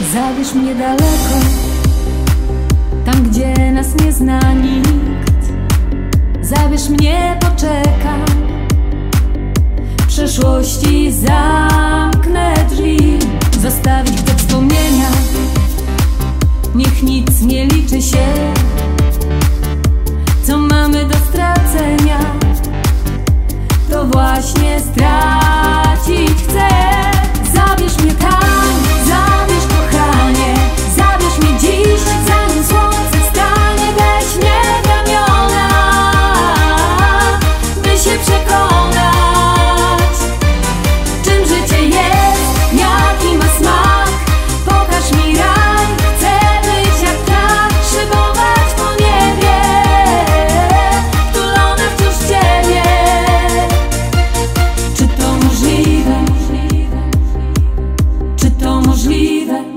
Zabierz mnie daleko, tam gdzie nas nie zna nikt. Zabierz mnie, poczekam. W przeszłości zamknę drzwi. Zostawić te wspomnienia, niech nic nie liczy się.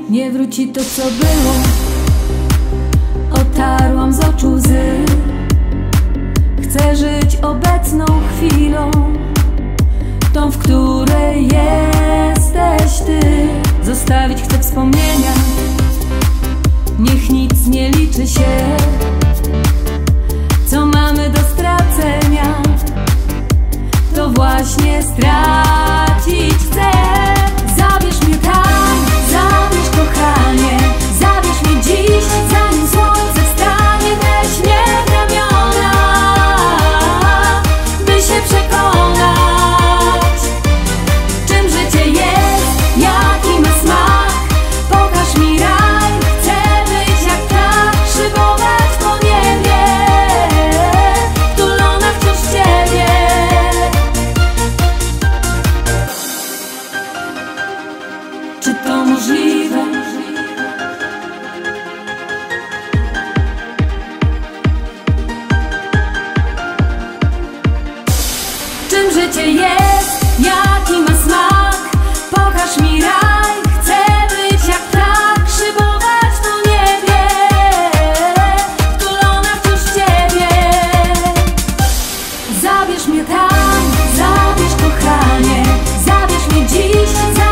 Nie wróci to co było. Otarłam z oczu łzy. Chcę żyć obecną chwilą. Tą, w której jesteś ty. Zostawić chcę wspomnienia. Niech nic nie liczy się. Co mamy do stracenia? To właśnie strach to możliwe. Czym życie jest, jaki ma smak? Pokaż mi raj, chcę być jak tak, szybować to niebie, wtulona wciąż ciebie. Zabierz mnie tak, zabierz kochanie, zabierz mnie dziś, zabierz